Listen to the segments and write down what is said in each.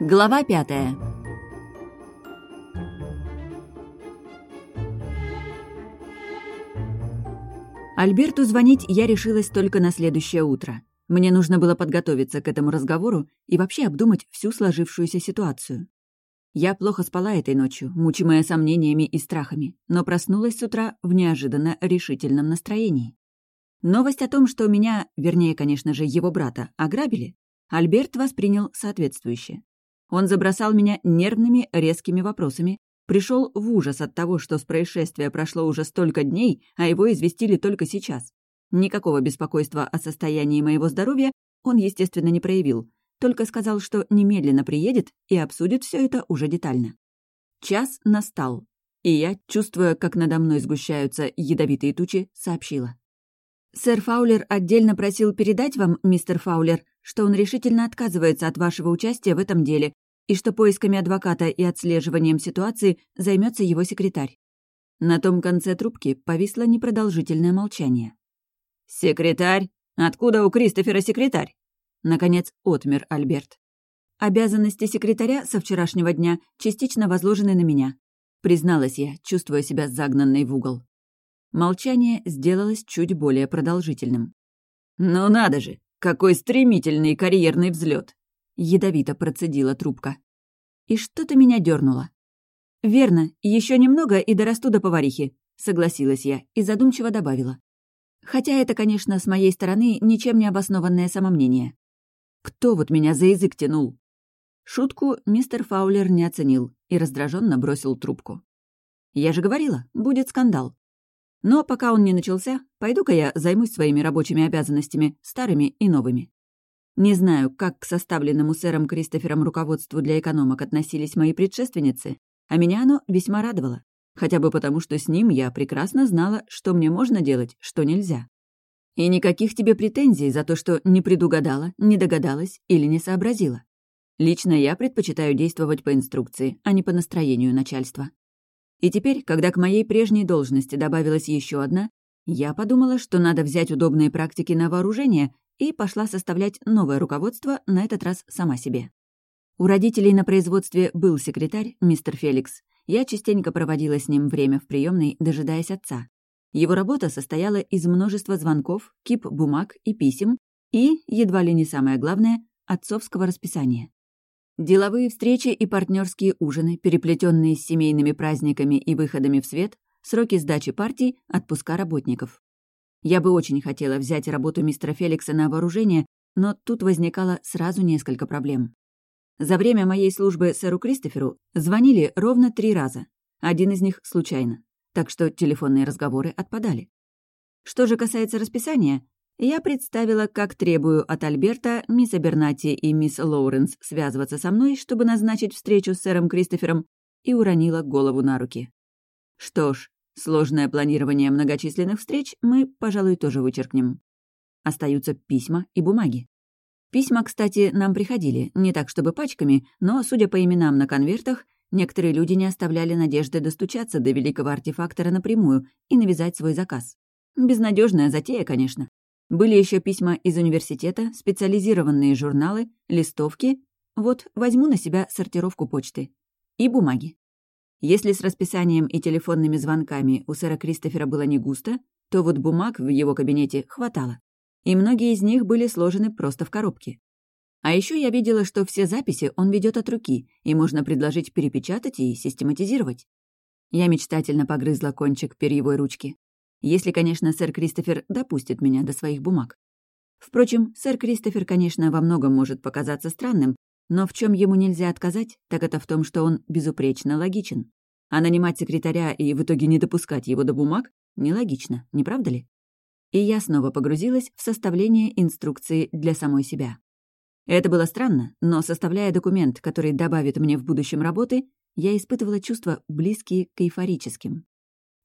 Глава пятая. Альберту звонить я решилась только на следующее утро. Мне нужно было подготовиться к этому разговору и вообще обдумать всю сложившуюся ситуацию. Я плохо спала этой ночью, мучимая сомнениями и страхами, но проснулась с утра в неожиданно решительном настроении. Новость о том, что меня, вернее, конечно же, его брата, ограбили, Альберт воспринял соответствующе. Он забросал меня нервными, резкими вопросами, пришел в ужас от того, что с происшествия прошло уже столько дней, а его известили только сейчас. Никакого беспокойства о состоянии моего здоровья он, естественно, не проявил, только сказал, что немедленно приедет и обсудит все это уже детально. Час настал, и я, чувствуя, как надо мной сгущаются ядовитые тучи, сообщила. «Сэр Фаулер отдельно просил передать вам, мистер Фаулер, что он решительно отказывается от вашего участия в этом деле и что поисками адвоката и отслеживанием ситуации займется его секретарь». На том конце трубки повисло непродолжительное молчание. «Секретарь? Откуда у Кристофера секретарь?» Наконец, отмер Альберт. «Обязанности секретаря со вчерашнего дня частично возложены на меня», призналась я, чувствуя себя загнанной в угол. Молчание сделалось чуть более продолжительным. «Ну надо же! Какой стремительный карьерный взлет! ядовито процедила трубка. И что-то меня дернуло. «Верно, еще немного и дорасту до поварихи», — согласилась я и задумчиво добавила. Хотя это, конечно, с моей стороны ничем не обоснованное самомнение. Кто вот меня за язык тянул? Шутку мистер Фаулер не оценил и раздраженно бросил трубку. Я же говорила, будет скандал. Но пока он не начался, пойду-ка я займусь своими рабочими обязанностями, старыми и новыми. Не знаю, как к составленному сэром Кристофером руководству для экономок относились мои предшественницы, а меня оно весьма радовало. Хотя бы потому, что с ним я прекрасно знала, что мне можно делать, что нельзя. И никаких тебе претензий за то, что не предугадала, не догадалась или не сообразила. Лично я предпочитаю действовать по инструкции, а не по настроению начальства. И теперь, когда к моей прежней должности добавилась еще одна, я подумала, что надо взять удобные практики на вооружение и пошла составлять новое руководство, на этот раз сама себе. У родителей на производстве был секретарь, мистер Феликс. Я частенько проводила с ним время в приемной, дожидаясь отца. Его работа состояла из множества звонков, кип бумаг и писем и, едва ли не самое главное, отцовского расписания. Деловые встречи и партнерские ужины, переплетенные с семейными праздниками и выходами в свет, сроки сдачи партий, отпуска работников. Я бы очень хотела взять работу мистера Феликса на вооружение, но тут возникало сразу несколько проблем. За время моей службы сэру Кристоферу звонили ровно три раза. Один из них случайно так что телефонные разговоры отпадали. Что же касается расписания, я представила, как требую от Альберта, мисс Абернати и мисс Лоуренс связываться со мной, чтобы назначить встречу с сэром Кристофером, и уронила голову на руки. Что ж, сложное планирование многочисленных встреч мы, пожалуй, тоже вычеркнем. Остаются письма и бумаги. Письма, кстати, нам приходили, не так чтобы пачками, но, судя по именам на конвертах, Некоторые люди не оставляли надежды достучаться до великого артефактора напрямую и навязать свой заказ. Безнадежная затея, конечно. Были еще письма из университета, специализированные журналы, листовки. Вот, возьму на себя сортировку почты. И бумаги. Если с расписанием и телефонными звонками у сэра Кристофера было не густо, то вот бумаг в его кабинете хватало. И многие из них были сложены просто в коробке. А еще я видела, что все записи он ведет от руки, и можно предложить перепечатать и систематизировать. Я мечтательно погрызла кончик перьевой ручки. Если, конечно, сэр Кристофер допустит меня до своих бумаг. Впрочем, сэр Кристофер, конечно, во многом может показаться странным, но в чем ему нельзя отказать, так это в том, что он безупречно логичен. А нанимать секретаря и в итоге не допускать его до бумаг — нелогично, не правда ли? И я снова погрузилась в составление инструкции для самой себя. Это было странно, но составляя документ, который добавит мне в будущем работы, я испытывала чувства, близкие к эйфорическим.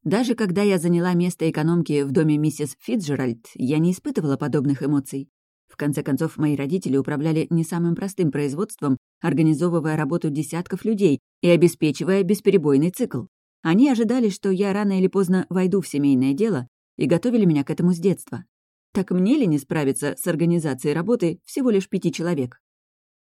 Даже когда я заняла место экономки в доме миссис Фитджеральд, я не испытывала подобных эмоций. В конце концов, мои родители управляли не самым простым производством, организовывая работу десятков людей и обеспечивая бесперебойный цикл. Они ожидали, что я рано или поздно войду в семейное дело, и готовили меня к этому с детства. Так мне ли не справиться с организацией работы всего лишь пяти человек?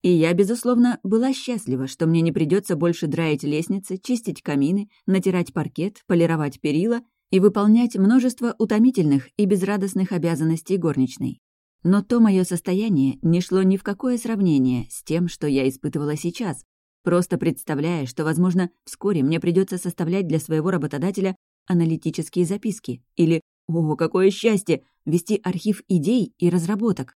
И я, безусловно, была счастлива, что мне не придется больше драить лестницы, чистить камины, натирать паркет, полировать перила и выполнять множество утомительных и безрадостных обязанностей горничной. Но то мое состояние не шло ни в какое сравнение с тем, что я испытывала сейчас, просто представляя, что, возможно, вскоре мне придется составлять для своего работодателя аналитические записки или, о, какое счастье, вести архив идей и разработок.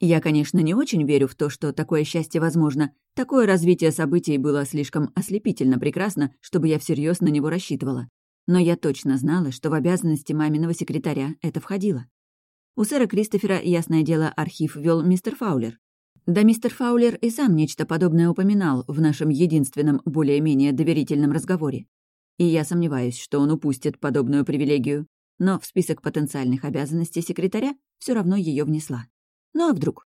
Я, конечно, не очень верю в то, что такое счастье возможно. Такое развитие событий было слишком ослепительно прекрасно, чтобы я всерьез на него рассчитывала. Но я точно знала, что в обязанности маминого секретаря это входило. У сэра Кристофера, ясное дело, архив вел мистер Фаулер. Да мистер Фаулер и сам нечто подобное упоминал в нашем единственном более-менее доверительном разговоре. И я сомневаюсь, что он упустит подобную привилегию. Но в список потенциальных обязанностей секретаря все равно ее внесла. Ну а вдруг?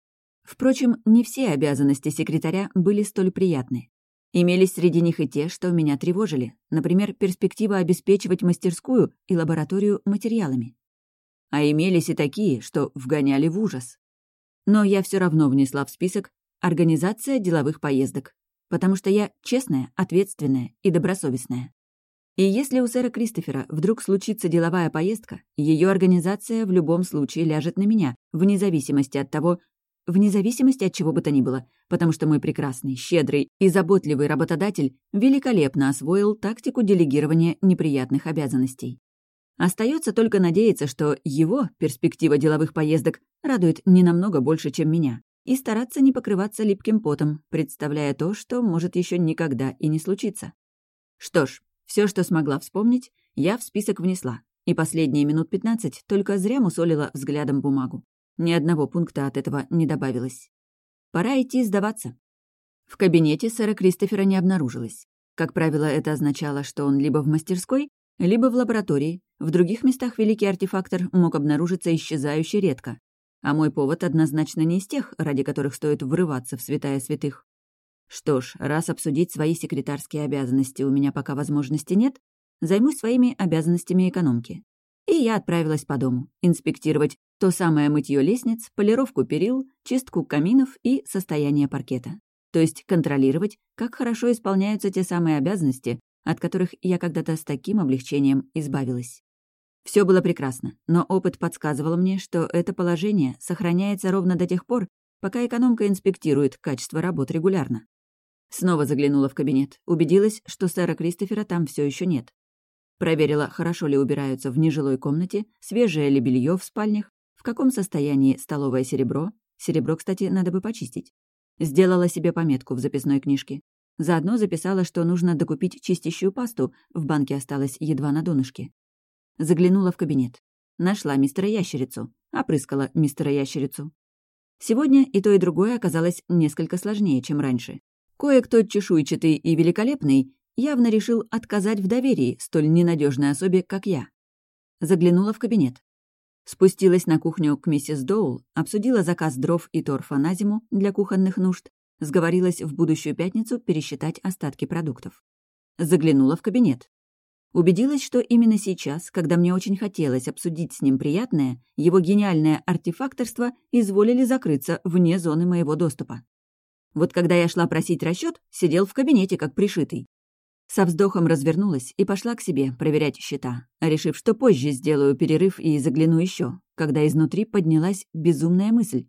Впрочем, не все обязанности секретаря были столь приятны. Имелись среди них и те, что меня тревожили, например, перспектива обеспечивать мастерскую и лабораторию материалами а имелись и такие, что вгоняли в ужас. Но я все равно внесла в список «Организация деловых поездок», потому что я честная, ответственная и добросовестная. И если у сэра Кристофера вдруг случится деловая поездка, ее организация в любом случае ляжет на меня, вне зависимости от того, вне зависимости от чего бы то ни было, потому что мой прекрасный, щедрый и заботливый работодатель великолепно освоил тактику делегирования неприятных обязанностей. Остается только надеяться, что его перспектива деловых поездок радует не намного больше, чем меня, и стараться не покрываться липким потом, представляя то, что может еще никогда и не случиться. Что ж, все, что смогла вспомнить, я в список внесла, и последние минут пятнадцать только зря мусолила взглядом бумагу. Ни одного пункта от этого не добавилось. Пора идти сдаваться. В кабинете сэра Кристофера не обнаружилось. Как правило, это означало, что он либо в мастерской, либо в лаборатории. В других местах великий артефактор мог обнаружиться исчезающе редко. А мой повод однозначно не из тех, ради которых стоит врываться в святая святых. Что ж, раз обсудить свои секретарские обязанности у меня пока возможности нет, займусь своими обязанностями экономки. И я отправилась по дому, инспектировать то самое мытье лестниц, полировку перил, чистку каминов и состояние паркета. То есть контролировать, как хорошо исполняются те самые обязанности, от которых я когда-то с таким облегчением избавилась. Все было прекрасно, но опыт подсказывал мне, что это положение сохраняется ровно до тех пор, пока экономка инспектирует качество работ регулярно. Снова заглянула в кабинет, убедилась, что сэра Кристофера там все еще нет. Проверила, хорошо ли убираются в нежилой комнате, свежее ли белье в спальнях, в каком состоянии столовое серебро. Серебро, кстати, надо бы почистить. Сделала себе пометку в записной книжке. Заодно записала, что нужно докупить чистящую пасту, в банке осталось едва на донышке. Заглянула в кабинет. Нашла мистера Ящерицу, опрыскала мистера Ящерицу. Сегодня и то, и другое оказалось несколько сложнее, чем раньше. Кое-кто чешуйчатый и великолепный явно решил отказать в доверии столь ненадежной особе, как я. Заглянула в кабинет. Спустилась на кухню к миссис Доул, обсудила заказ дров и торфа на зиму для кухонных нужд, Сговорилась в будущую пятницу пересчитать остатки продуктов. Заглянула в кабинет. Убедилась, что именно сейчас, когда мне очень хотелось обсудить с ним приятное, его гениальное артефакторство изволили закрыться вне зоны моего доступа. Вот когда я шла просить расчет, сидел в кабинете как пришитый. Со вздохом развернулась и пошла к себе проверять счета, решив, что позже сделаю перерыв и загляну еще, когда изнутри поднялась безумная мысль.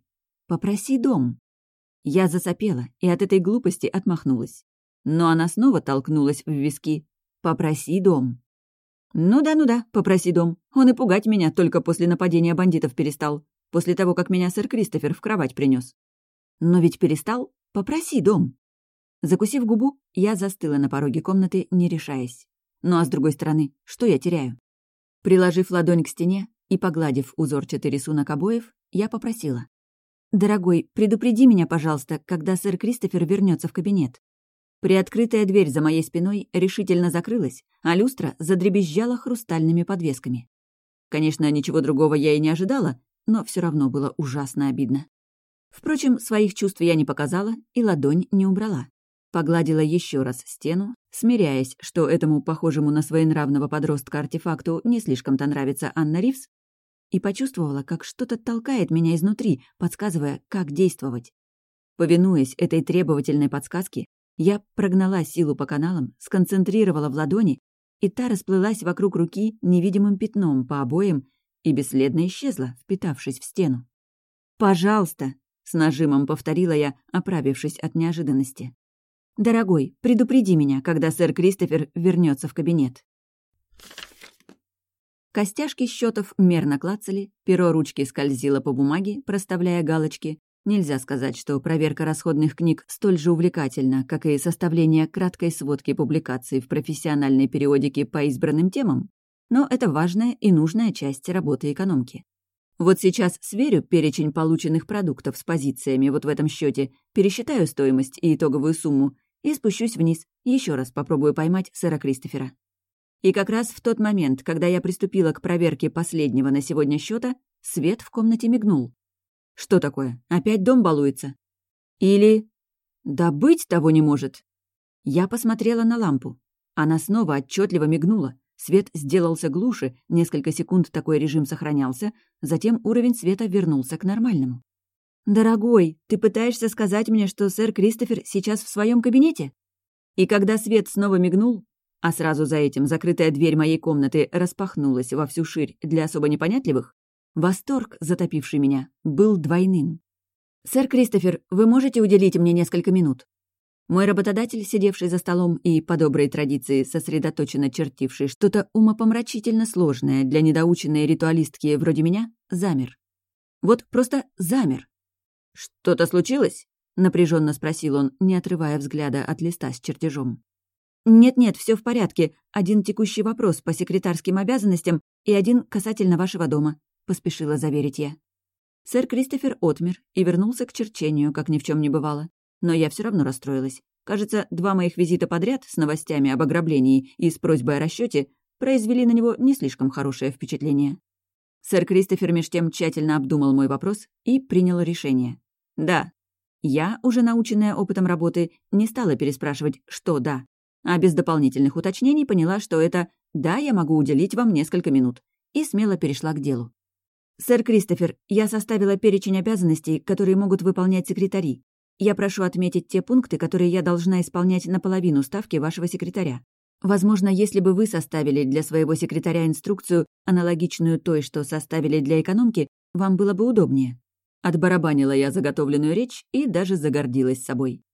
«Попроси дом». Я засопела и от этой глупости отмахнулась. Но она снова толкнулась в виски. «Попроси дом». «Ну да, ну да, попроси дом. Он и пугать меня только после нападения бандитов перестал. После того, как меня сэр Кристофер в кровать принес. Но ведь перестал. Попроси дом». Закусив губу, я застыла на пороге комнаты, не решаясь. Ну а с другой стороны, что я теряю? Приложив ладонь к стене и погладив узорчатый рисунок обоев, я попросила. «Дорогой, предупреди меня, пожалуйста, когда сэр Кристофер вернется в кабинет». Приоткрытая дверь за моей спиной решительно закрылась, а люстра задребезжала хрустальными подвесками. Конечно, ничего другого я и не ожидала, но все равно было ужасно обидно. Впрочем, своих чувств я не показала и ладонь не убрала. Погладила еще раз стену, смиряясь, что этому похожему на своенравного подростка артефакту не слишком-то нравится Анна Ривз, и почувствовала, как что-то толкает меня изнутри, подсказывая, как действовать. Повинуясь этой требовательной подсказке, я прогнала силу по каналам, сконцентрировала в ладони, и та расплылась вокруг руки невидимым пятном по обоям и бесследно исчезла, впитавшись в стену. «Пожалуйста!» — с нажимом повторила я, оправившись от неожиданности. «Дорогой, предупреди меня, когда сэр Кристофер вернется в кабинет». Костяшки счетов мерно клацали, перо ручки скользило по бумаге, проставляя галочки. Нельзя сказать, что проверка расходных книг столь же увлекательна, как и составление краткой сводки публикаций в профессиональной периодике по избранным темам, но это важная и нужная часть работы экономки. Вот сейчас сверю перечень полученных продуктов с позициями вот в этом счете, пересчитаю стоимость и итоговую сумму и спущусь вниз, еще раз попробую поймать сэра Кристофера. И как раз в тот момент, когда я приступила к проверке последнего на сегодня счета, свет в комнате мигнул. Что такое? Опять дом балуется? Или... Да быть того не может. Я посмотрела на лампу. Она снова отчетливо мигнула. Свет сделался глуше, несколько секунд такой режим сохранялся, затем уровень света вернулся к нормальному. «Дорогой, ты пытаешься сказать мне, что сэр Кристофер сейчас в своем кабинете?» И когда свет снова мигнул, а сразу за этим закрытая дверь моей комнаты распахнулась во всю ширь для особо непонятливых, восторг, затопивший меня, был двойным. «Сэр Кристофер, вы можете уделить мне несколько минут?» Мой работодатель, сидевший за столом и, по доброй традиции, сосредоточенно чертивший что-то умопомрачительно сложное для недоученной ритуалистки вроде меня, замер. Вот просто замер. «Что-то случилось?» — напряженно спросил он, не отрывая взгляда от листа с чертежом. «Нет-нет, все в порядке. Один текущий вопрос по секретарским обязанностям и один касательно вашего дома», — поспешила заверить я. Сэр Кристофер отмер и вернулся к черчению, как ни в чем не бывало. Но я все равно расстроилась. Кажется, два моих визита подряд с новостями об ограблении и с просьбой о расчете произвели на него не слишком хорошее впечатление. Сэр Кристофер меж тем тщательно обдумал мой вопрос и принял решение. «Да». Я, уже наученная опытом работы, не стала переспрашивать «что да», а без дополнительных уточнений поняла, что это «да, я могу уделить вам несколько минут», и смело перешла к делу. «Сэр Кристофер, я составила перечень обязанностей, которые могут выполнять секретари. Я прошу отметить те пункты, которые я должна исполнять наполовину ставки вашего секретаря. Возможно, если бы вы составили для своего секретаря инструкцию, аналогичную той, что составили для экономки, вам было бы удобнее. Отбарабанила я заготовленную речь и даже загордилась собой.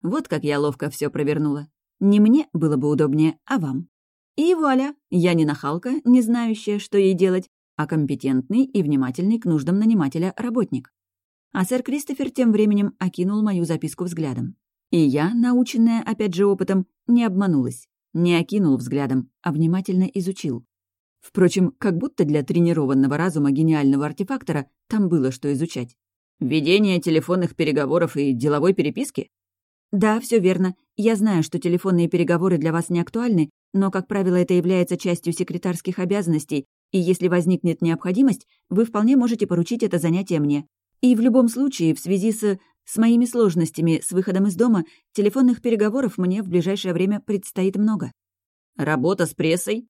Вот как я ловко все провернула. Не мне было бы удобнее, а вам. И вуаля, я не нахалка, не знающая, что ей делать, а компетентный и внимательный к нуждам нанимателя работник. А сэр Кристофер тем временем окинул мою записку взглядом. И я, наученная опять же опытом, не обманулась. Не окинул взглядом, а внимательно изучил. Впрочем, как будто для тренированного разума гениального артефактора там было что изучать. Ведение телефонных переговоров и деловой переписки? Да, все верно. Я знаю, что телефонные переговоры для вас не актуальны, но, как правило, это является частью секретарских обязанностей, и если возникнет необходимость, вы вполне можете поручить это занятие мне. И в любом случае, в связи с... с моими сложностями с выходом из дома, телефонных переговоров мне в ближайшее время предстоит много. Работа с прессой?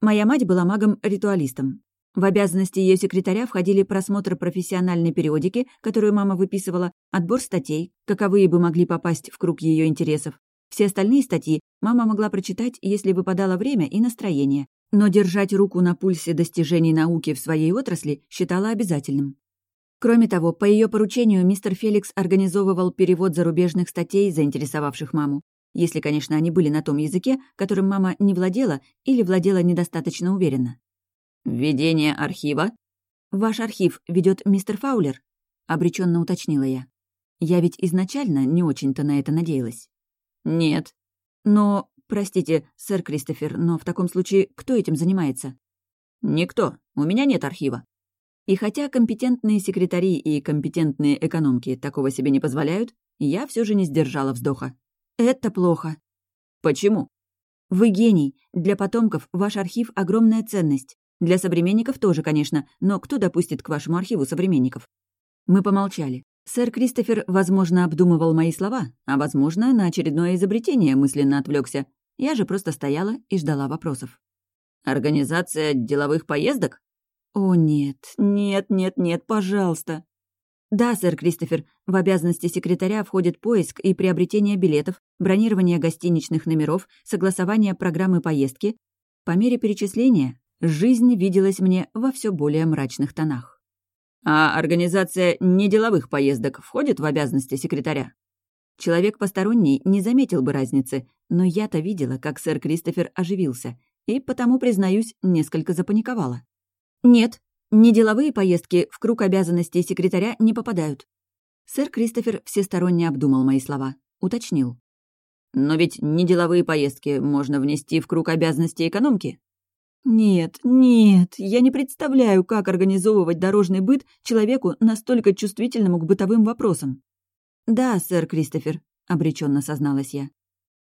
Моя мать была магом-ритуалистом. В обязанности ее секретаря входили просмотр профессиональной периодики, которую мама выписывала, отбор статей, каковые бы могли попасть в круг ее интересов. Все остальные статьи мама могла прочитать, если выпадало время и настроение, но держать руку на пульсе достижений науки в своей отрасли считала обязательным. Кроме того, по ее поручению мистер Феликс организовывал перевод зарубежных статей, заинтересовавших маму. Если, конечно, они были на том языке, которым мама не владела или владела недостаточно уверенно. «Введение архива?» «Ваш архив ведет мистер Фаулер», — обреченно уточнила я. Я ведь изначально не очень-то на это надеялась. «Нет». «Но, простите, сэр Кристофер, но в таком случае кто этим занимается?» «Никто. У меня нет архива». И хотя компетентные секретари и компетентные экономки такого себе не позволяют, я все же не сдержала вздоха. Это плохо. Почему? Вы гений. Для потомков ваш архив — огромная ценность. Для современников тоже, конечно, но кто допустит к вашему архиву современников? Мы помолчали. Сэр Кристофер, возможно, обдумывал мои слова, а, возможно, на очередное изобретение мысленно отвлекся. Я же просто стояла и ждала вопросов. «Организация деловых поездок?» «О, нет, нет, нет, нет, пожалуйста!» «Да, сэр Кристофер, в обязанности секретаря входит поиск и приобретение билетов, бронирование гостиничных номеров, согласование программы поездки. По мере перечисления жизнь виделась мне во все более мрачных тонах. А организация неделовых поездок входит в обязанности секретаря? Человек посторонний не заметил бы разницы, но я-то видела, как сэр Кристофер оживился, и потому, признаюсь, несколько запаниковала. «Нет, Неделовые поездки в круг обязанностей секретаря не попадают. Сэр Кристофер всесторонне обдумал мои слова. Уточнил. «Но ведь неделовые поездки можно внести в круг обязанностей экономки?» «Нет, нет, я не представляю, как организовывать дорожный быт человеку настолько чувствительному к бытовым вопросам». «Да, сэр Кристофер», — обреченно созналась я.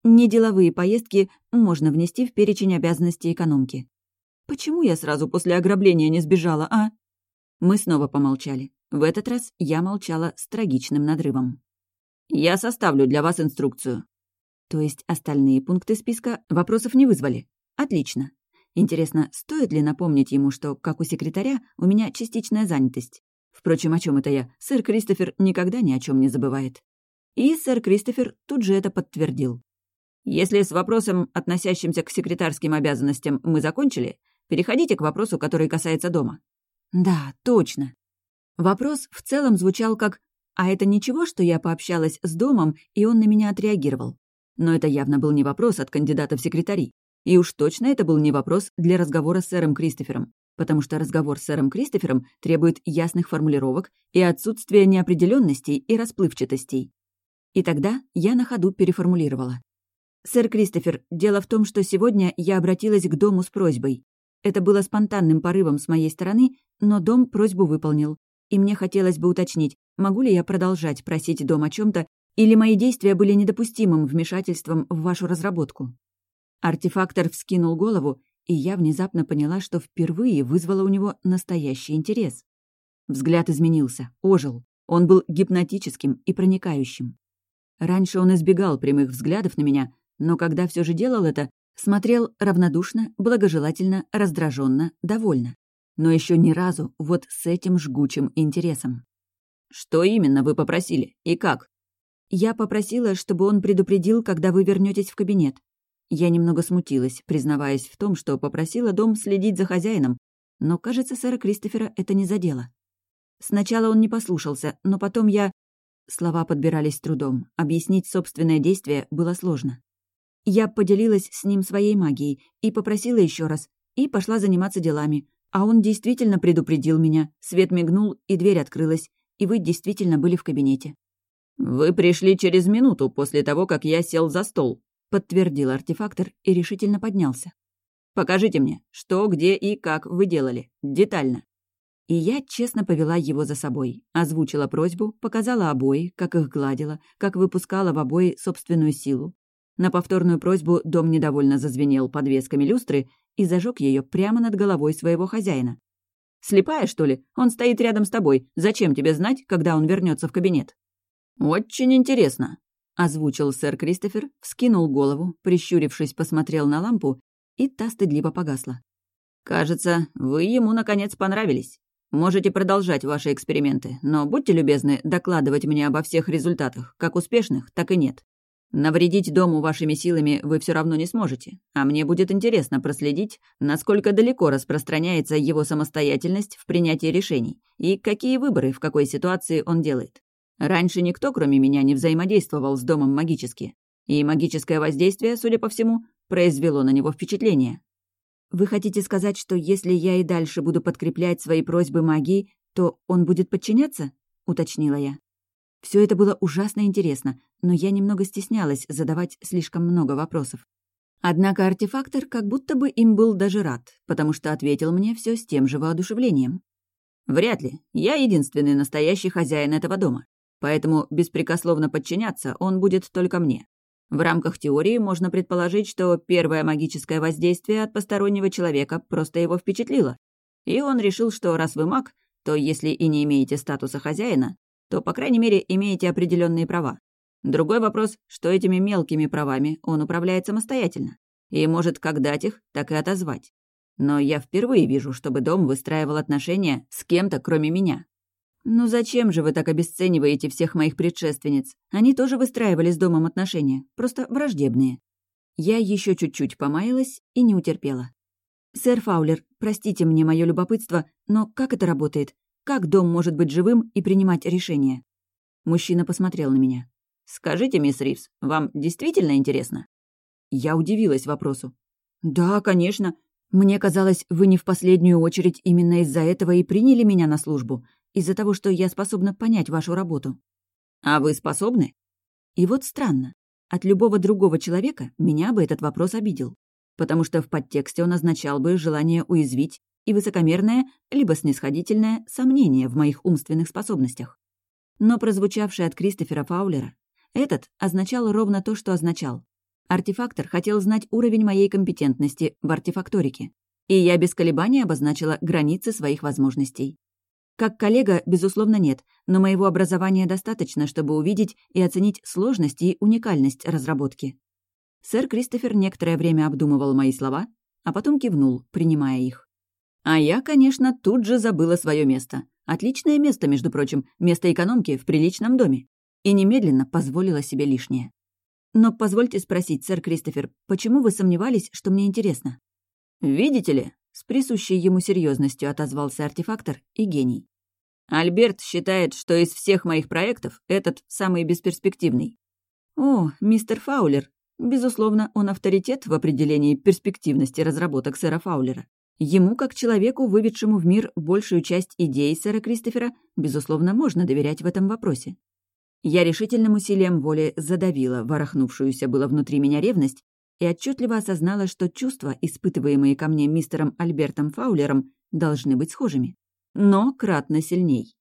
«Неделовые поездки можно внести в перечень обязанностей экономки». Почему я сразу после ограбления не сбежала, а? Мы снова помолчали. В этот раз я молчала с трагичным надрывом. «Я составлю для вас инструкцию». То есть остальные пункты списка вопросов не вызвали? Отлично. Интересно, стоит ли напомнить ему, что, как у секретаря, у меня частичная занятость? Впрочем, о чем это я? Сэр Кристофер никогда ни о чем не забывает. И сэр Кристофер тут же это подтвердил. Если с вопросом, относящимся к секретарским обязанностям, мы закончили, Переходите к вопросу, который касается дома». «Да, точно». Вопрос в целом звучал как «А это ничего, что я пообщалась с домом, и он на меня отреагировал?» Но это явно был не вопрос от кандидата в секретари. И уж точно это был не вопрос для разговора с сэром Кристофером, потому что разговор с сэром Кристофером требует ясных формулировок и отсутствия неопределенностей и расплывчатостей. И тогда я на ходу переформулировала. «Сэр Кристофер, дело в том, что сегодня я обратилась к дому с просьбой. Это было спонтанным порывом с моей стороны, но дом просьбу выполнил. И мне хотелось бы уточнить, могу ли я продолжать просить дом о чем то или мои действия были недопустимым вмешательством в вашу разработку. Артефактор вскинул голову, и я внезапно поняла, что впервые вызвала у него настоящий интерес. Взгляд изменился, ожил. Он был гипнотическим и проникающим. Раньше он избегал прямых взглядов на меня, но когда все же делал это, Смотрел равнодушно, благожелательно, раздраженно, довольно. Но еще ни разу вот с этим жгучим интересом. «Что именно вы попросили? И как?» «Я попросила, чтобы он предупредил, когда вы вернетесь в кабинет». Я немного смутилась, признаваясь в том, что попросила дом следить за хозяином, но, кажется, сэра Кристофера это не задело. Сначала он не послушался, но потом я... Слова подбирались трудом. Объяснить собственное действие было сложно. Я поделилась с ним своей магией и попросила еще раз, и пошла заниматься делами. А он действительно предупредил меня, свет мигнул, и дверь открылась, и вы действительно были в кабинете. «Вы пришли через минуту после того, как я сел за стол», — подтвердил артефактор и решительно поднялся. «Покажите мне, что, где и как вы делали. Детально». И я честно повела его за собой, озвучила просьбу, показала обои, как их гладила, как выпускала в обои собственную силу, на повторную просьбу дом недовольно зазвенел подвесками люстры и зажег ее прямо над головой своего хозяина. «Слепая, что ли? Он стоит рядом с тобой. Зачем тебе знать, когда он вернется в кабинет?» «Очень интересно», — озвучил сэр Кристофер, вскинул голову, прищурившись, посмотрел на лампу, и та стыдливо погасла. «Кажется, вы ему, наконец, понравились. Можете продолжать ваши эксперименты, но будьте любезны докладывать мне обо всех результатах, как успешных, так и нет. Навредить дому вашими силами вы все равно не сможете, а мне будет интересно проследить, насколько далеко распространяется его самостоятельность в принятии решений и какие выборы в какой ситуации он делает. Раньше никто, кроме меня, не взаимодействовал с домом магически, и магическое воздействие, судя по всему, произвело на него впечатление. Вы хотите сказать, что если я и дальше буду подкреплять свои просьбы магией, то он будет подчиняться? уточнила я. Все это было ужасно интересно, но я немного стеснялась задавать слишком много вопросов. Однако артефактор как будто бы им был даже рад, потому что ответил мне все с тем же воодушевлением. «Вряд ли. Я единственный настоящий хозяин этого дома. Поэтому беспрекословно подчиняться он будет только мне. В рамках теории можно предположить, что первое магическое воздействие от постороннего человека просто его впечатлило. И он решил, что раз вы маг, то если и не имеете статуса хозяина, то, по крайней мере, имеете определенные права. Другой вопрос, что этими мелкими правами он управляет самостоятельно и может как дать их, так и отозвать. Но я впервые вижу, чтобы дом выстраивал отношения с кем-то, кроме меня. «Ну зачем же вы так обесцениваете всех моих предшественниц? Они тоже выстраивали с домом отношения, просто враждебные». Я еще чуть-чуть помаялась и не утерпела. «Сэр Фаулер, простите мне мое любопытство, но как это работает? Как дом может быть живым и принимать решения?» Мужчина посмотрел на меня. «Скажите, мисс Ривз, вам действительно интересно?» Я удивилась вопросу. «Да, конечно. Мне казалось, вы не в последнюю очередь именно из-за этого и приняли меня на службу, из-за того, что я способна понять вашу работу». «А вы способны?» И вот странно. От любого другого человека меня бы этот вопрос обидел потому что в подтексте он означал бы желание уязвить и высокомерное, либо снисходительное сомнение в моих умственных способностях. Но прозвучавший от Кристофера Фаулера, этот означал ровно то, что означал. Артефактор хотел знать уровень моей компетентности в артефакторике, и я без колебаний обозначила границы своих возможностей. Как коллега, безусловно, нет, но моего образования достаточно, чтобы увидеть и оценить сложность и уникальность разработки. Сэр Кристофер некоторое время обдумывал мои слова, а потом кивнул, принимая их. А я, конечно, тут же забыла свое место. Отличное место, между прочим, место экономки в приличном доме. И немедленно позволила себе лишнее. Но позвольте спросить, сэр Кристофер, почему вы сомневались, что мне интересно? Видите ли, с присущей ему серьезностью отозвался артефактор и гений. Альберт считает, что из всех моих проектов этот самый бесперспективный. О, мистер Фаулер, Безусловно, он авторитет в определении перспективности разработок сэра Фаулера. Ему, как человеку, выведшему в мир большую часть идей сэра Кристофера, безусловно, можно доверять в этом вопросе. Я решительным усилием воли задавила ворохнувшуюся было внутри меня ревность и отчетливо осознала, что чувства, испытываемые ко мне мистером Альбертом Фаулером, должны быть схожими. Но кратно сильней.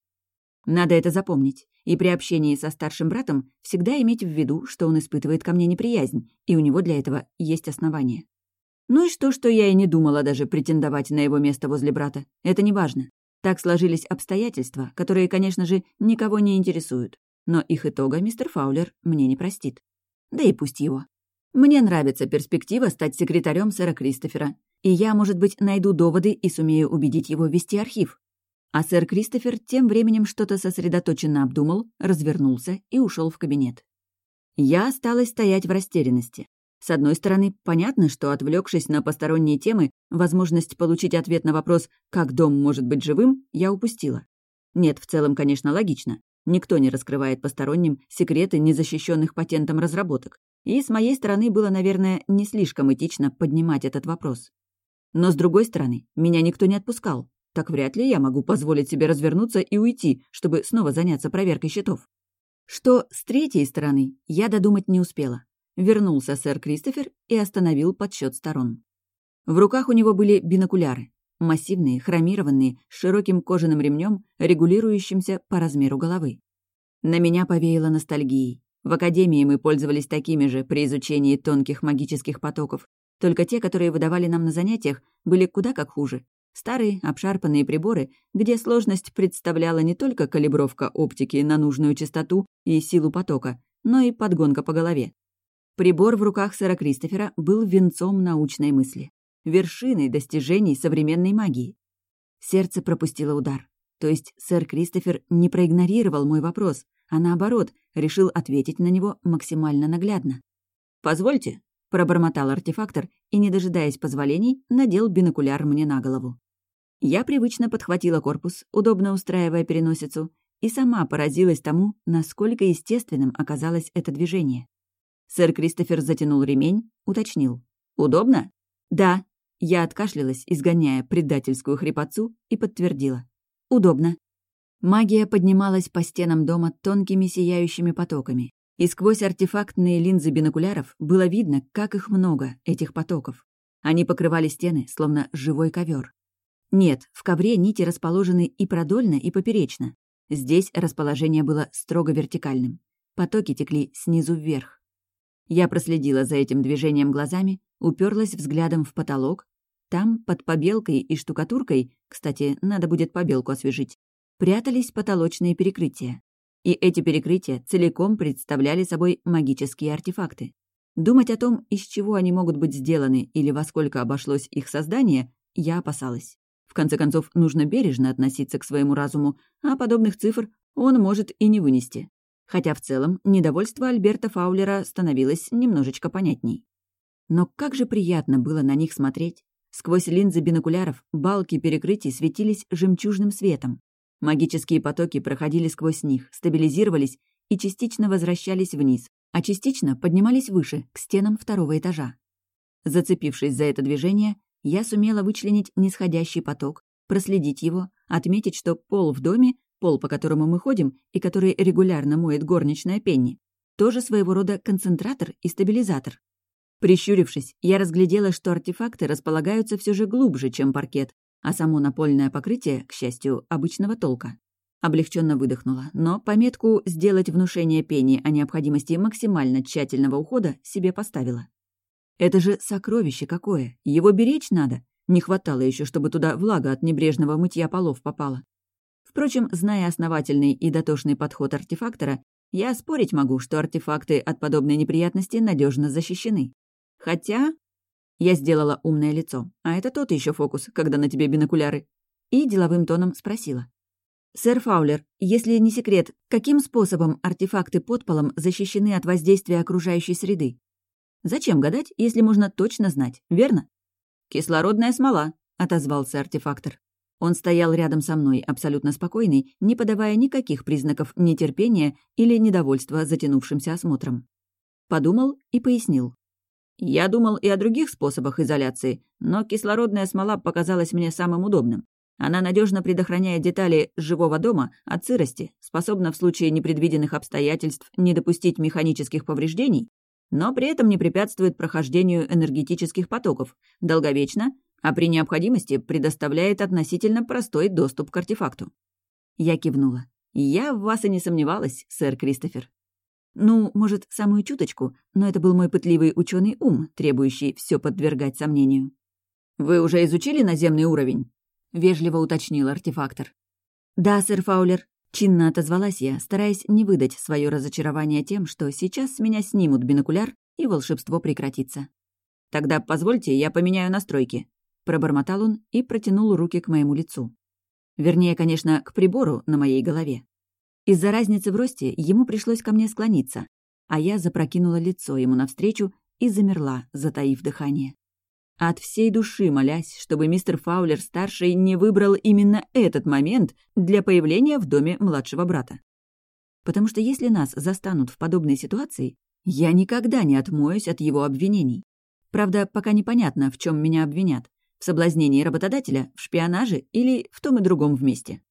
Надо это запомнить и при общении со старшим братом всегда иметь в виду, что он испытывает ко мне неприязнь, и у него для этого есть основания. Ну и что, что я и не думала даже претендовать на его место возле брата. Это не важно. Так сложились обстоятельства, которые, конечно же, никого не интересуют. Но их итога мистер Фаулер мне не простит. Да и пусть его. Мне нравится перспектива стать секретарем сэра Кристофера. И я, может быть, найду доводы и сумею убедить его вести архив. А сэр Кристофер тем временем что-то сосредоточенно обдумал, развернулся и ушел в кабинет. Я осталась стоять в растерянности. С одной стороны, понятно, что, отвлекшись на посторонние темы, возможность получить ответ на вопрос «как дом может быть живым?» я упустила. Нет, в целом, конечно, логично. Никто не раскрывает посторонним секреты незащищенных патентом разработок. И с моей стороны было, наверное, не слишком этично поднимать этот вопрос. Но с другой стороны, меня никто не отпускал так вряд ли я могу позволить себе развернуться и уйти, чтобы снова заняться проверкой счетов. Что с третьей стороны, я додумать не успела. Вернулся сэр Кристофер и остановил подсчет сторон. В руках у него были бинокуляры. Массивные, хромированные, с широким кожаным ремнем, регулирующимся по размеру головы. На меня повеяло ностальгией. В академии мы пользовались такими же при изучении тонких магических потоков, только те, которые выдавали нам на занятиях, были куда как хуже. Старые, обшарпанные приборы, где сложность представляла не только калибровка оптики на нужную частоту и силу потока, но и подгонка по голове. Прибор в руках сэра Кристофера был венцом научной мысли, вершиной достижений современной магии. Сердце пропустило удар. То есть сэр Кристофер не проигнорировал мой вопрос, а наоборот, решил ответить на него максимально наглядно. «Позвольте», — пробормотал артефактор и, не дожидаясь позволений, надел бинокуляр мне на голову. Я привычно подхватила корпус, удобно устраивая переносицу, и сама поразилась тому, насколько естественным оказалось это движение. Сэр Кристофер затянул ремень, уточнил. «Удобно?» «Да». Я откашлялась, изгоняя предательскую хрипотцу, и подтвердила. «Удобно». Магия поднималась по стенам дома тонкими сияющими потоками, и сквозь артефактные линзы бинокуляров было видно, как их много, этих потоков. Они покрывали стены, словно живой ковер. Нет, в ковре нити расположены и продольно, и поперечно. Здесь расположение было строго вертикальным. Потоки текли снизу вверх. Я проследила за этим движением глазами, уперлась взглядом в потолок. Там, под побелкой и штукатуркой, кстати, надо будет побелку освежить, прятались потолочные перекрытия. И эти перекрытия целиком представляли собой магические артефакты. Думать о том, из чего они могут быть сделаны или во сколько обошлось их создание, я опасалась. В конце концов, нужно бережно относиться к своему разуму, а подобных цифр он может и не вынести. Хотя в целом недовольство Альберта Фаулера становилось немножечко понятней. Но как же приятно было на них смотреть. Сквозь линзы бинокуляров балки перекрытий светились жемчужным светом. Магические потоки проходили сквозь них, стабилизировались и частично возвращались вниз, а частично поднимались выше, к стенам второго этажа. Зацепившись за это движение, я сумела вычленить нисходящий поток, проследить его, отметить, что пол в доме, пол, по которому мы ходим и который регулярно моет горничная Пенни, тоже своего рода концентратор и стабилизатор. Прищурившись, я разглядела, что артефакты располагаются все же глубже, чем паркет, а само напольное покрытие, к счастью, обычного толка. Облегченно выдохнула, но пометку «сделать внушение Пенни о необходимости максимально тщательного ухода» себе поставила. Это же сокровище какое! Его беречь надо. Не хватало еще, чтобы туда влага от небрежного мытья полов попала. Впрочем, зная основательный и дотошный подход артефактора, я спорить могу, что артефакты от подобной неприятности надежно защищены. Хотя... Я сделала умное лицо. А это тот еще фокус, когда на тебе бинокуляры. И деловым тоном спросила. «Сэр Фаулер, если не секрет, каким способом артефакты под полом защищены от воздействия окружающей среды? Зачем гадать, если можно точно знать, верно?» «Кислородная смола», — отозвался артефактор. Он стоял рядом со мной, абсолютно спокойный, не подавая никаких признаков нетерпения или недовольства затянувшимся осмотром. Подумал и пояснил. Я думал и о других способах изоляции, но кислородная смола показалась мне самым удобным. Она надежно предохраняет детали живого дома от сырости, способна в случае непредвиденных обстоятельств не допустить механических повреждений, но при этом не препятствует прохождению энергетических потоков, долговечно, а при необходимости предоставляет относительно простой доступ к артефакту. Я кивнула. Я в вас и не сомневалась, сэр Кристофер. Ну, может, самую чуточку, но это был мой пытливый ученый ум, требующий все подвергать сомнению. «Вы уже изучили наземный уровень?» — вежливо уточнил артефактор. «Да, сэр Фаулер», — чинно отозвалась я, стараясь не выдать свое разочарование тем, что сейчас с меня снимут бинокуляр, и волшебство прекратится. «Тогда позвольте, я поменяю настройки», — пробормотал он и протянул руки к моему лицу. Вернее, конечно, к прибору на моей голове. Из-за разницы в росте ему пришлось ко мне склониться, а я запрокинула лицо ему навстречу и замерла, затаив дыхание. От всей души молясь, чтобы мистер Фаулер-старший не выбрал именно этот момент для появления в доме младшего брата. Потому что если нас застанут в подобной ситуации, я никогда не отмоюсь от его обвинений. Правда, пока непонятно, в чем меня обвинят. В соблазнении работодателя, в шпионаже или в том и другом вместе.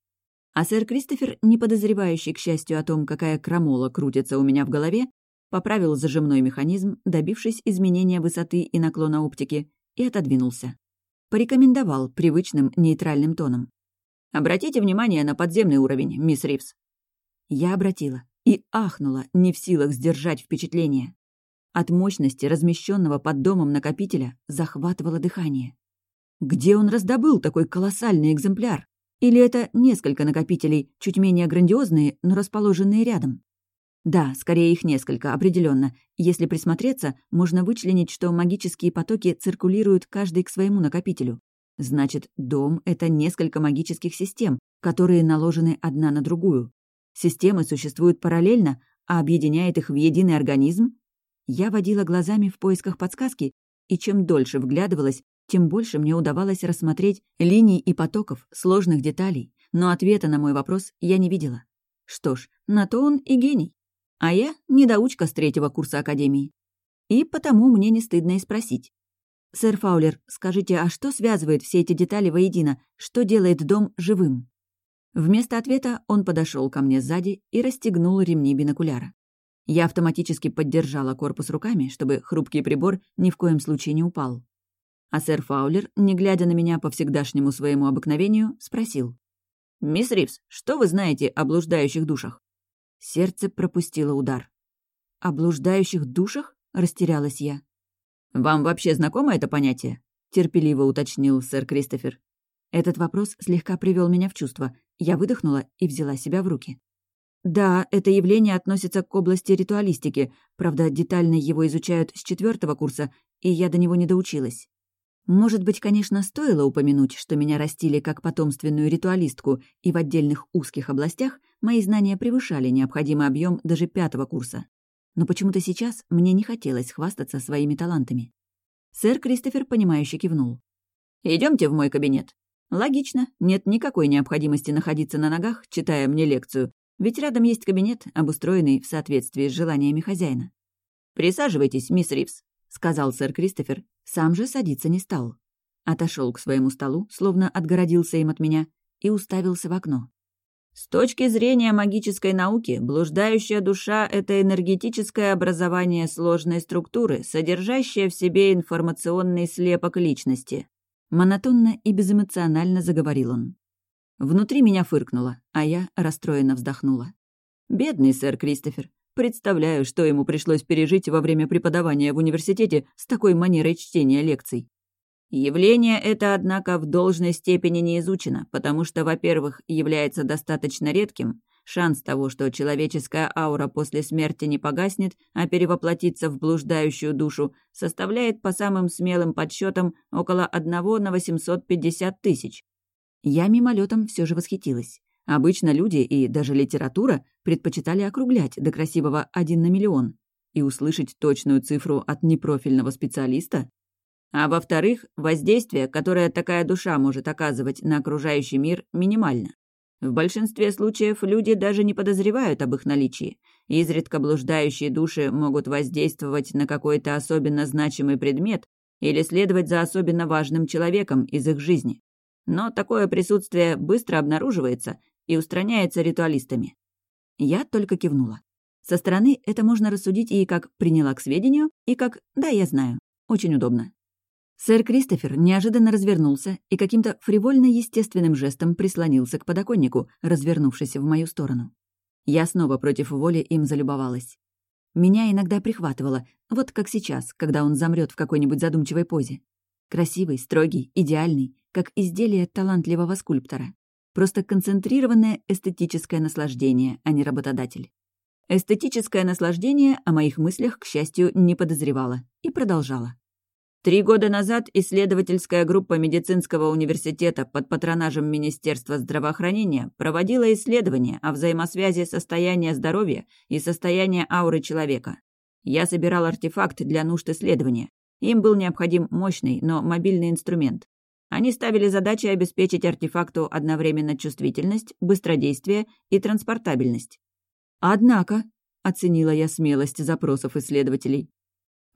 А сэр Кристофер, не подозревающий, к счастью, о том, какая крамола крутится у меня в голове, поправил зажимной механизм, добившись изменения высоты и наклона оптики, и отодвинулся. Порекомендовал привычным нейтральным тоном. «Обратите внимание на подземный уровень, мисс Ривз». Я обратила и ахнула, не в силах сдержать впечатление. От мощности размещенного под домом накопителя захватывало дыхание. Где он раздобыл такой колоссальный экземпляр? Или это несколько накопителей, чуть менее грандиозные, но расположенные рядом? Да, скорее их несколько, определенно. Если присмотреться, можно вычленить, что магические потоки циркулируют каждый к своему накопителю. Значит, дом — это несколько магических систем, которые наложены одна на другую. Системы существуют параллельно, а объединяет их в единый организм? Я водила глазами в поисках подсказки, и чем дольше вглядывалась, тем больше мне удавалось рассмотреть линий и потоков, сложных деталей, но ответа на мой вопрос я не видела. Что ж, на то он и гений. А я — недоучка с третьего курса Академии. И потому мне не стыдно и спросить. «Сэр Фаулер, скажите, а что связывает все эти детали воедино? Что делает дом живым?» Вместо ответа он подошел ко мне сзади и расстегнул ремни бинокуляра. Я автоматически поддержала корпус руками, чтобы хрупкий прибор ни в коем случае не упал. А сэр Фаулер, не глядя на меня по всегдашнему своему обыкновению, спросил. «Мисс Ривз, что вы знаете о блуждающих душах?» Сердце пропустило удар. «О блуждающих душах?» — растерялась я. «Вам вообще знакомо это понятие?» — терпеливо уточнил сэр Кристофер. Этот вопрос слегка привел меня в чувство. Я выдохнула и взяла себя в руки. Да, это явление относится к области ритуалистики, правда, детально его изучают с четвертого курса, и я до него не доучилась. Может быть, конечно, стоило упомянуть, что меня растили как потомственную ритуалистку, и в отдельных узких областях мои знания превышали необходимый объем даже пятого курса. Но почему-то сейчас мне не хотелось хвастаться своими талантами. Сэр Кристофер, понимающе кивнул. Идемте в мой кабинет». Логично, нет никакой необходимости находиться на ногах, читая мне лекцию, ведь рядом есть кабинет, обустроенный в соответствии с желаниями хозяина. «Присаживайтесь, мисс Ривз», — сказал сэр Кристофер, сам же садиться не стал. Отошел к своему столу, словно отгородился им от меня, и уставился в окно. С точки зрения магической науки, блуждающая душа — это энергетическое образование сложной структуры, содержащее в себе информационный слепок личности. Монотонно и безэмоционально заговорил он. Внутри меня фыркнуло, а я расстроенно вздохнула. Бедный сэр Кристофер. Представляю, что ему пришлось пережить во время преподавания в университете с такой манерой чтения лекций. Явление это, однако, в должной степени не изучено, потому что, во-первых, является достаточно редким, шанс того, что человеческая аура после смерти не погаснет, а перевоплотится в блуждающую душу, составляет по самым смелым подсчетам около 1 на 850 тысяч. Я мимолетом все же восхитилась. Обычно люди и даже литература предпочитали округлять до красивого один на миллион. И услышать точную цифру от непрофильного специалиста а во-вторых, воздействие, которое такая душа может оказывать на окружающий мир, минимально. В большинстве случаев люди даже не подозревают об их наличии. Изредка блуждающие души могут воздействовать на какой-то особенно значимый предмет или следовать за особенно важным человеком из их жизни. Но такое присутствие быстро обнаруживается и устраняется ритуалистами. Я только кивнула. Со стороны это можно рассудить и как «приняла к сведению», и как «да, я знаю». Очень удобно. Сэр Кристофер неожиданно развернулся и каким-то фривольно-естественным жестом прислонился к подоконнику, развернувшись в мою сторону. Я снова против воли им залюбовалась. Меня иногда прихватывало, вот как сейчас, когда он замрет в какой-нибудь задумчивой позе. Красивый, строгий, идеальный, как изделие талантливого скульптора. Просто концентрированное эстетическое наслаждение, а не работодатель. Эстетическое наслаждение о моих мыслях, к счастью, не подозревала и продолжала. Три года назад исследовательская группа медицинского университета под патронажем Министерства здравоохранения проводила исследования о взаимосвязи состояния здоровья и состояния ауры человека. Я собирал артефакт для нужд исследования. Им был необходим мощный, но мобильный инструмент. Они ставили задачей обеспечить артефакту одновременно чувствительность, быстродействие и транспортабельность. «Однако», — оценила я смелость запросов исследователей,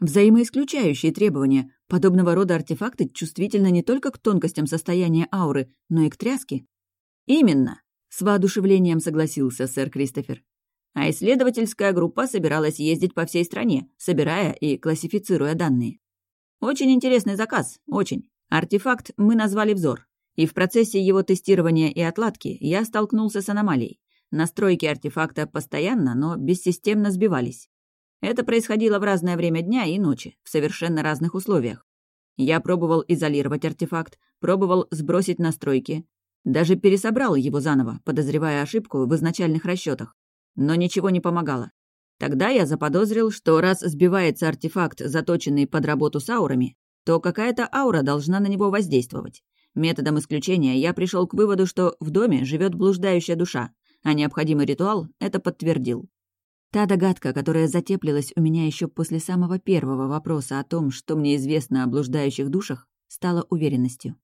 Взаимоисключающие требования. Подобного рода артефакты чувствительны не только к тонкостям состояния ауры, но и к тряске. «Именно», — с воодушевлением согласился сэр Кристофер. А исследовательская группа собиралась ездить по всей стране, собирая и классифицируя данные. Очень интересный заказ, очень. Артефакт мы назвали «Взор». И в процессе его тестирования и отладки я столкнулся с аномалией. Настройки артефакта постоянно, но бессистемно сбивались. Это происходило в разное время дня и ночи, в совершенно разных условиях. Я пробовал изолировать артефакт, пробовал сбросить настройки, даже пересобрал его заново, подозревая ошибку в изначальных расчетах. Но ничего не помогало. Тогда я заподозрил, что раз сбивается артефакт, заточенный под работу с аурами, то какая-то аура должна на него воздействовать. Методом исключения я пришел к выводу, что в доме живет блуждающая душа, а необходимый ритуал это подтвердил. Та догадка, которая затеплилась у меня еще после самого первого вопроса о том, что мне известно о блуждающих душах, стала уверенностью.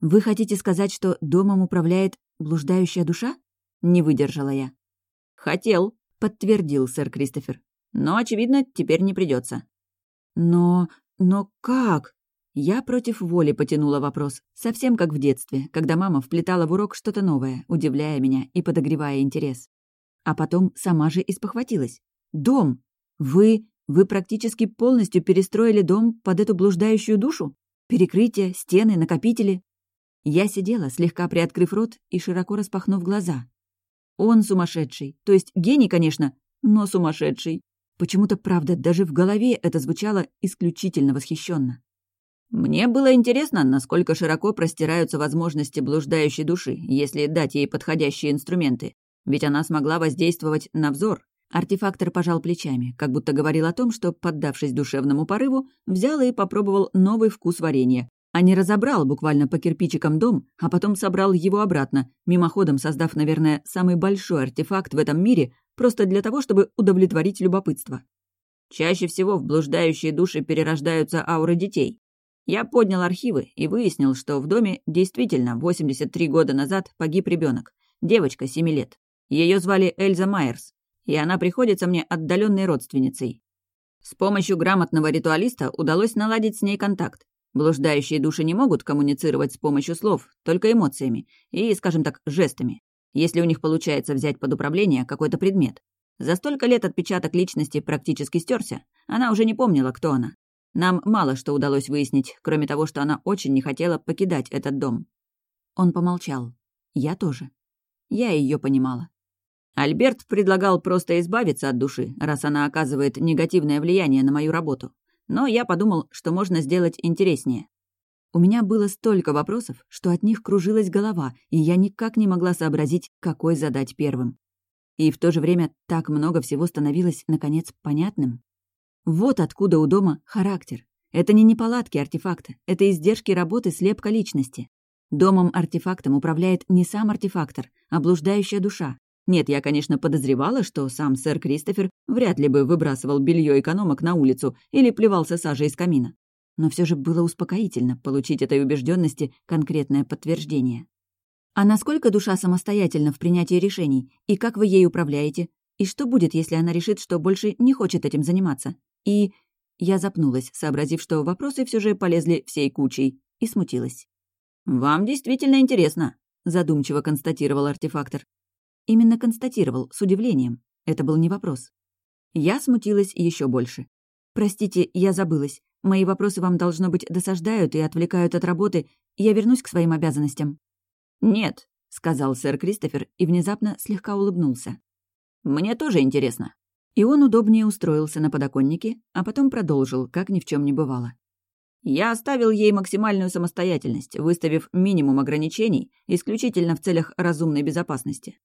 «Вы хотите сказать, что домом управляет блуждающая душа?» Не выдержала я. «Хотел», — подтвердил сэр Кристофер. «Но, очевидно, теперь не придется. «Но... но как?» Я против воли потянула вопрос, совсем как в детстве, когда мама вплетала в урок что-то новое, удивляя меня и подогревая интерес. А потом сама же испохватилась. «Дом! Вы... вы практически полностью перестроили дом под эту блуждающую душу? Перекрытия, стены, накопители?» Я сидела, слегка приоткрыв рот и широко распахнув глаза. Он сумасшедший, то есть гений, конечно, но сумасшедший. Почему-то, правда, даже в голове это звучало исключительно восхищенно. Мне было интересно, насколько широко простираются возможности блуждающей души, если дать ей подходящие инструменты. Ведь она смогла воздействовать на взор. Артефактор пожал плечами, как будто говорил о том, что, поддавшись душевному порыву, взял и попробовал новый вкус варенья, а не разобрал буквально по кирпичикам дом, а потом собрал его обратно, мимоходом создав, наверное, самый большой артефакт в этом мире, просто для того, чтобы удовлетворить любопытство. Чаще всего в блуждающие души перерождаются ауры детей. Я поднял архивы и выяснил, что в доме действительно 83 года назад погиб ребенок, девочка 7 лет. Ее звали Эльза Майерс, и она приходится мне отдаленной родственницей. С помощью грамотного ритуалиста удалось наладить с ней контакт. Блуждающие души не могут коммуницировать с помощью слов, только эмоциями и, скажем так, жестами, если у них получается взять под управление какой-то предмет. За столько лет отпечаток личности практически стерся, она уже не помнила, кто она. Нам мало что удалось выяснить, кроме того, что она очень не хотела покидать этот дом. Он помолчал. Я тоже. Я ее понимала. Альберт предлагал просто избавиться от души, раз она оказывает негативное влияние на мою работу. Но я подумал, что можно сделать интереснее. У меня было столько вопросов, что от них кружилась голова, и я никак не могла сообразить, какой задать первым. И в то же время так много всего становилось, наконец, понятным. Вот откуда у дома характер. Это не неполадки артефакта, это издержки работы слепка личности. Домом-артефактом управляет не сам артефактор, а блуждающая душа. Нет, я, конечно, подозревала, что сам сэр Кристофер вряд ли бы выбрасывал белье экономок на улицу или плевался сажей из камина. Но все же было успокоительно получить этой убежденности конкретное подтверждение. А насколько душа самостоятельна в принятии решений, и как вы ей управляете? И что будет, если она решит, что больше не хочет этим заниматься? И... Я запнулась, сообразив, что вопросы все же полезли всей кучей, и смутилась. «Вам действительно интересно», — задумчиво констатировал артефактор. Именно констатировал, с удивлением. Это был не вопрос. Я смутилась еще больше. «Простите, я забылась. Мои вопросы вам, должно быть, досаждают и отвлекают от работы. Я вернусь к своим обязанностям». «Нет», — сказал сэр Кристофер и внезапно слегка улыбнулся. «Мне тоже интересно». И он удобнее устроился на подоконнике, а потом продолжил, как ни в чем не бывало. Я оставил ей максимальную самостоятельность, выставив минимум ограничений исключительно в целях разумной безопасности.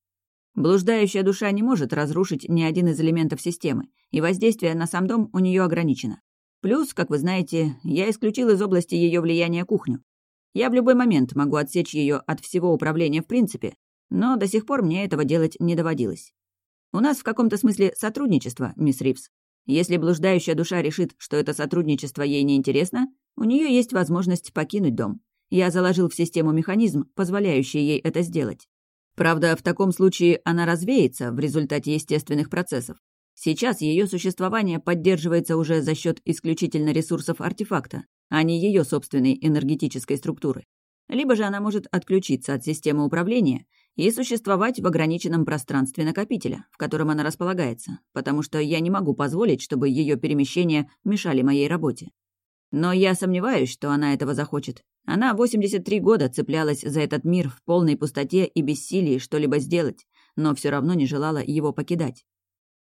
Блуждающая душа не может разрушить ни один из элементов системы, и воздействие на сам дом у нее ограничено. Плюс, как вы знаете, я исключил из области ее влияния кухню. Я в любой момент могу отсечь ее от всего управления в принципе, но до сих пор мне этого делать не доводилось. У нас в каком-то смысле сотрудничество, мисс Ривз. Если блуждающая душа решит, что это сотрудничество ей не интересно, у нее есть возможность покинуть дом. Я заложил в систему механизм, позволяющий ей это сделать. Правда, в таком случае она развеется в результате естественных процессов. Сейчас ее существование поддерживается уже за счет исключительно ресурсов артефакта, а не ее собственной энергетической структуры. Либо же она может отключиться от системы управления и существовать в ограниченном пространстве накопителя, в котором она располагается, потому что я не могу позволить, чтобы ее перемещения мешали моей работе. Но я сомневаюсь, что она этого захочет. Она 83 года цеплялась за этот мир в полной пустоте и бессилии что-либо сделать, но все равно не желала его покидать.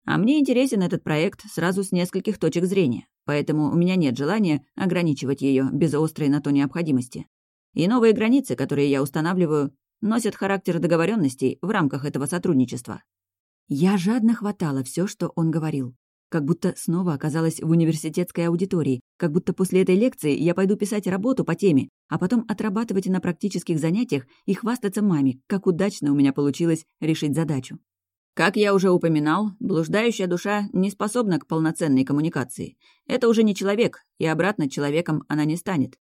А мне интересен этот проект сразу с нескольких точек зрения, поэтому у меня нет желания ограничивать ее без острой на то необходимости. И новые границы, которые я устанавливаю, носят характер договоренностей в рамках этого сотрудничества. Я жадно хватала все, что он говорил. Как будто снова оказалась в университетской аудитории, как будто после этой лекции я пойду писать работу по теме, а потом отрабатывать на практических занятиях и хвастаться маме, как удачно у меня получилось решить задачу. Как я уже упоминал, блуждающая душа не способна к полноценной коммуникации. Это уже не человек, и обратно человеком она не станет.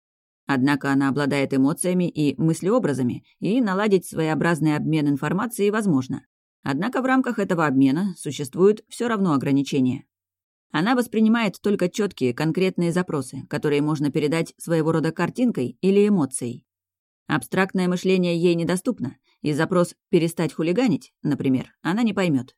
Однако она обладает эмоциями и мыслеобразами, и наладить своеобразный обмен информацией возможно. Однако в рамках этого обмена существуют все равно ограничения. Она воспринимает только четкие, конкретные запросы, которые можно передать своего рода картинкой или эмоцией. Абстрактное мышление ей недоступно, и запрос «перестать хулиганить», например, она не поймет.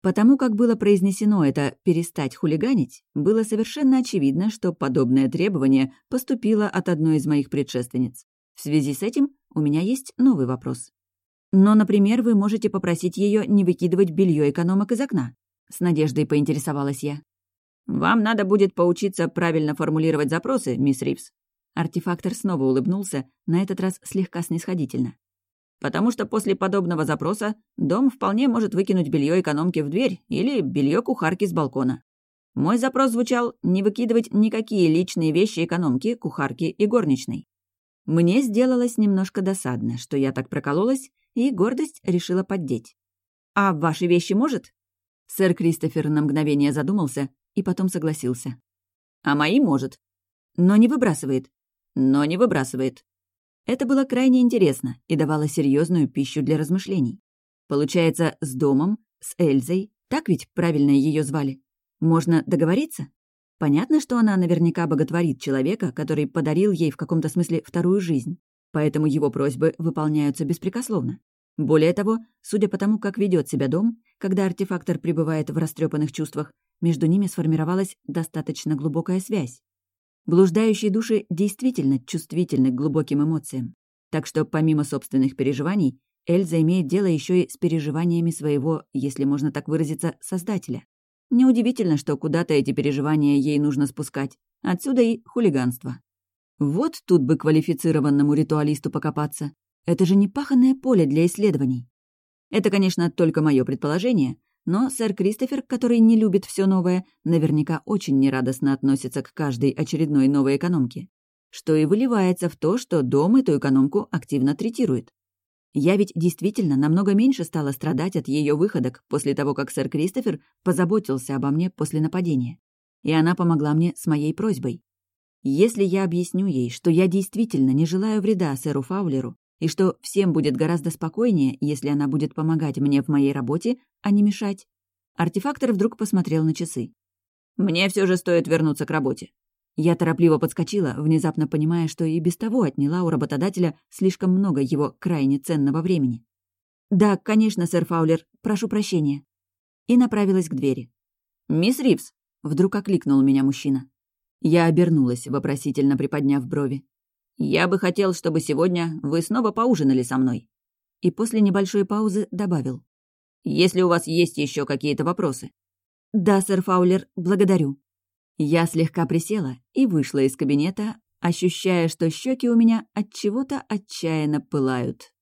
Потому как было произнесено это «перестать хулиганить», было совершенно очевидно, что подобное требование поступило от одной из моих предшественниц. В связи с этим у меня есть новый вопрос. Но, например, вы можете попросить ее не выкидывать белье экономок из окна. С надеждой поинтересовалась я. «Вам надо будет поучиться правильно формулировать запросы, мисс Ривз». Артефактор снова улыбнулся, на этот раз слегка снисходительно потому что после подобного запроса дом вполне может выкинуть белье экономки в дверь или белье кухарки с балкона. Мой запрос звучал «не выкидывать никакие личные вещи экономки, кухарки и горничной». Мне сделалось немножко досадно, что я так прокололась, и гордость решила поддеть. «А ваши вещи может?» Сэр Кристофер на мгновение задумался и потом согласился. «А мои может. Но не выбрасывает. Но не выбрасывает». Это было крайне интересно и давало серьезную пищу для размышлений. Получается, с домом, с Эльзой, так ведь правильно ее звали, можно договориться? Понятно, что она наверняка боготворит человека, который подарил ей в каком-то смысле вторую жизнь, поэтому его просьбы выполняются беспрекословно. Более того, судя по тому, как ведет себя дом, когда артефактор пребывает в растрепанных чувствах, между ними сформировалась достаточно глубокая связь. Блуждающие души действительно чувствительны к глубоким эмоциям. Так что помимо собственных переживаний, Эльза имеет дело еще и с переживаниями своего, если можно так выразиться, создателя. Неудивительно, что куда-то эти переживания ей нужно спускать. Отсюда и хулиганство. Вот тут бы квалифицированному ритуалисту покопаться. Это же не паханное поле для исследований. Это, конечно, только мое предположение, но сэр Кристофер, который не любит все новое, наверняка очень нерадостно относится к каждой очередной новой экономке. Что и выливается в то, что дом эту экономку активно третирует. Я ведь действительно намного меньше стала страдать от ее выходок после того, как сэр Кристофер позаботился обо мне после нападения. И она помогла мне с моей просьбой. Если я объясню ей, что я действительно не желаю вреда сэру Фаулеру, и что всем будет гораздо спокойнее, если она будет помогать мне в моей работе, а не мешать. Артефактор вдруг посмотрел на часы. «Мне все же стоит вернуться к работе. Я торопливо подскочила, внезапно понимая, что и без того отняла у работодателя слишком много его крайне ценного времени. «Да, конечно, сэр Фаулер, прошу прощения». И направилась к двери. «Мисс Ривз!» — вдруг окликнул меня мужчина. Я обернулась, вопросительно приподняв брови. «Я бы хотел, чтобы сегодня вы снова поужинали со мной». И после небольшой паузы добавил. «Если у вас есть еще какие-то вопросы». «Да, сэр Фаулер, благодарю». Я слегка присела и вышла из кабинета, ощущая, что щеки у меня от чего-то отчаянно пылают.